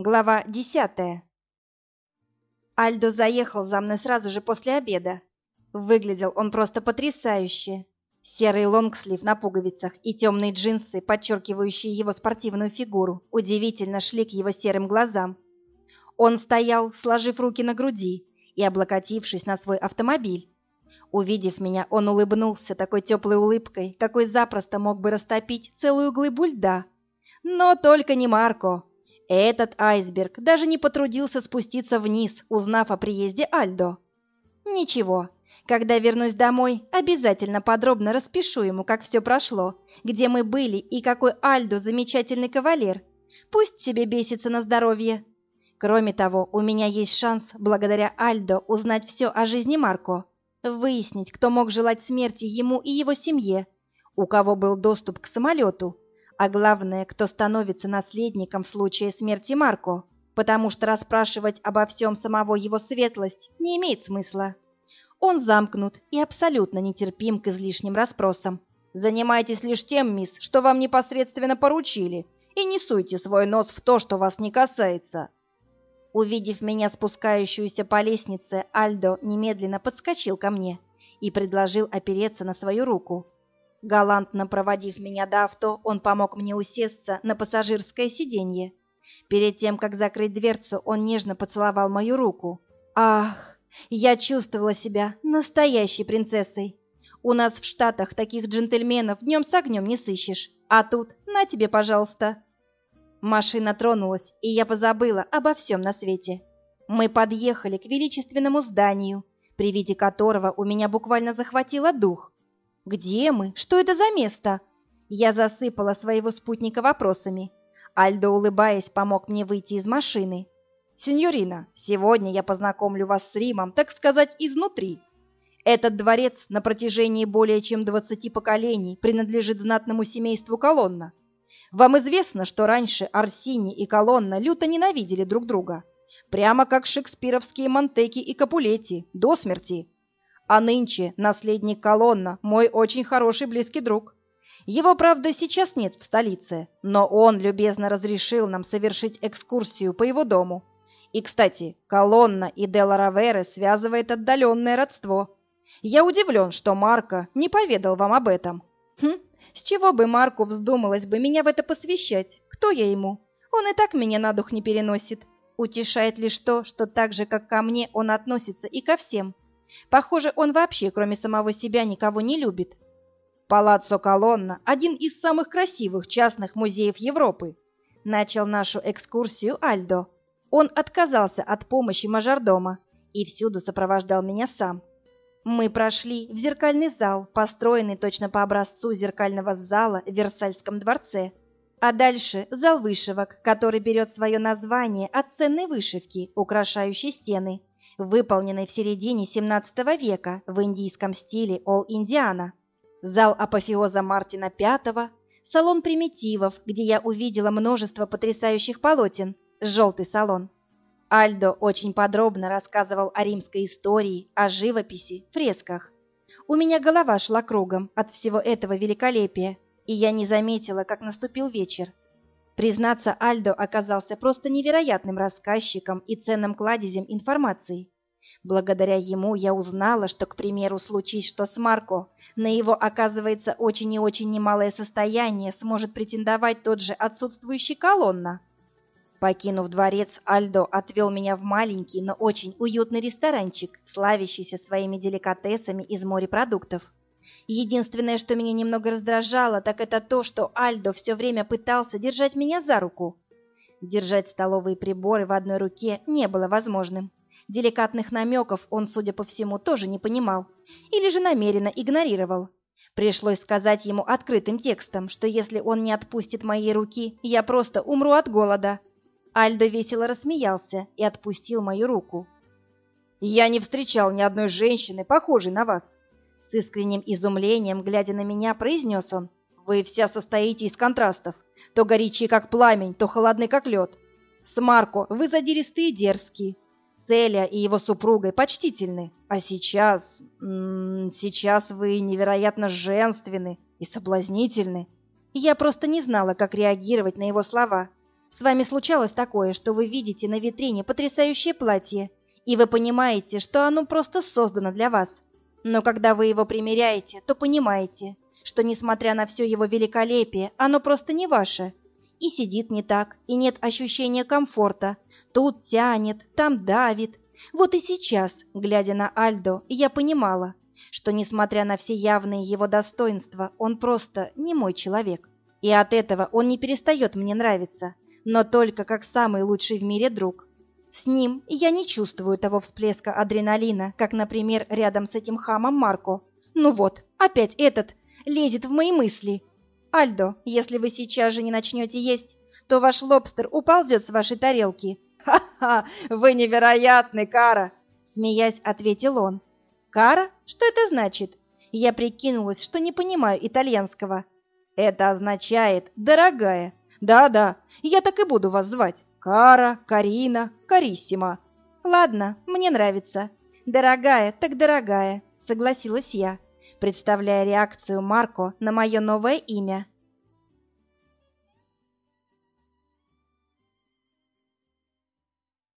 Глава десятая. Альдо заехал за мной сразу же после обеда. Выглядел он просто потрясающе. Серый лонгслив на пуговицах и темные джинсы, подчеркивающие его спортивную фигуру, удивительно шли к его серым глазам. Он стоял, сложив руки на груди и облокотившись на свой автомобиль. Увидев меня, он улыбнулся такой теплой улыбкой, какой запросто мог бы растопить целую глыбу льда. Но только не Марко. Этот айсберг даже не потрудился спуститься вниз, узнав о приезде Альдо. Ничего, когда вернусь домой, обязательно подробно распишу ему, как все прошло, где мы были и какой Альдо замечательный кавалер. Пусть себе бесится на здоровье. Кроме того, у меня есть шанс, благодаря Альдо, узнать все о жизни Марко, выяснить, кто мог желать смерти ему и его семье, у кого был доступ к самолету, а главное, кто становится наследником в случае смерти Марко, потому что расспрашивать обо всем самого его светлость не имеет смысла. Он замкнут и абсолютно нетерпим к излишним расспросам. Занимайтесь лишь тем, мисс, что вам непосредственно поручили, и не суйте свой нос в то, что вас не касается. Увидев меня спускающуюся по лестнице, Альдо немедленно подскочил ко мне и предложил опереться на свою руку. Галантно проводив меня до авто, он помог мне усесться на пассажирское сиденье. Перед тем, как закрыть дверцу, он нежно поцеловал мою руку. Ах, я чувствовала себя настоящей принцессой. У нас в Штатах таких джентльменов днем с огнем не сыщешь. А тут, на тебе, пожалуйста. Машина тронулась, и я позабыла обо всем на свете. Мы подъехали к величественному зданию, при виде которого у меня буквально захватило дух. Где мы? Что это за место? Я засыпала своего спутника вопросами. Альдо, улыбаясь, помог мне выйти из машины. «Синьорина, сегодня я познакомлю вас с Римом, так сказать, изнутри. Этот дворец на протяжении более чем двадцати поколений принадлежит знатному семейству Колонна. Вам известно, что раньше Арсини и Колонна люто ненавидели друг друга, прямо как шекспировские Монтеки и Капулетти, до смерти. А нынче наследник Колонна, мой очень хороший близкий друг. Его, правда, сейчас нет в столице, но он любезно разрешил нам совершить экскурсию по его дому. И, кстати, Колонна и Делла Равере связывает отдаленное родство. Я удивлен, что Марко не поведал вам об этом. Хм, с чего бы Марку вздумалось бы меня в это посвящать? Кто я ему? Он и так меня на дух не переносит. Утешает лишь то, что так же, как ко мне, он относится и ко всем. Похоже, он вообще, кроме самого себя, никого не любит. Палаццо Колонна – один из самых красивых частных музеев Европы. Начал нашу экскурсию Альдо. Он отказался от помощи мажордома и всюду сопровождал меня сам. Мы прошли в зеркальный зал, построенный точно по образцу зеркального зала в Версальском дворце. А дальше зал вышивок, который берет свое название от ценной вышивки, украшающей стены, выполненной в середине 17 века в индийском стиле Ол-Индиана. Зал апофеоза Мартина V, салон примитивов, где я увидела множество потрясающих полотен, желтый салон. Альдо очень подробно рассказывал о римской истории, о живописи, фресках. У меня голова шла кругом от всего этого великолепия, и я не заметила, как наступил вечер. Признаться, Альдо оказался просто невероятным рассказчиком и ценным кладезем информации. Благодаря ему я узнала, что, к примеру, случись что с Марко, на его, оказывается, очень и очень немалое состояние сможет претендовать тот же отсутствующий колонна. Покинув дворец, Альдо отвел меня в маленький, но очень уютный ресторанчик, славящийся своими деликатесами из морепродуктов. Единственное, что меня немного раздражало, так это то, что Альдо все время пытался держать меня за руку. Держать столовые приборы в одной руке не было возможным. Деликатных намеков он, судя по всему, тоже не понимал. Или же намеренно игнорировал. Пришлось сказать ему открытым текстом, что если он не отпустит моей руки, я просто умру от голода. Альдо весело рассмеялся и отпустил мою руку. «Я не встречал ни одной женщины, похожей на вас!» С искренним изумлением, глядя на меня, произнес он. «Вы вся состоите из контрастов. То горячие, как пламень, то холодны, как лед. С Марко вы задиристые и дерзкие. С и его супругой почтительны. А сейчас... М -м, сейчас вы невероятно женственны и соблазнительны». Я просто не знала, как реагировать на его слова. С вами случалось такое, что вы видите на витрине потрясающее платье, и вы понимаете, что оно просто создано для вас. Но когда вы его примеряете, то понимаете, что, несмотря на все его великолепие, оно просто не ваше. И сидит не так, и нет ощущения комфорта. Тут тянет, там давит. Вот и сейчас, глядя на Альдо, я понимала, что, несмотря на все явные его достоинства, он просто не мой человек. И от этого он не перестает мне нравиться, но только как самый лучший в мире друг. С ним я не чувствую того всплеска адреналина, как, например, рядом с этим хамом Марко. Ну вот, опять этот лезет в мои мысли. Альдо, если вы сейчас же не начнете есть, то ваш лобстер уползет с вашей тарелки. Ха-ха, вы невероятный, Кара, смеясь, ответил он. Кара? Что это значит? Я прикинулась, что не понимаю итальянского. Это означает «дорогая». Да-да, я так и буду вас звать. Кара, Карина, Кариссима. Ладно, мне нравится. Дорогая, так дорогая, согласилась я, представляя реакцию Марко на мое новое имя.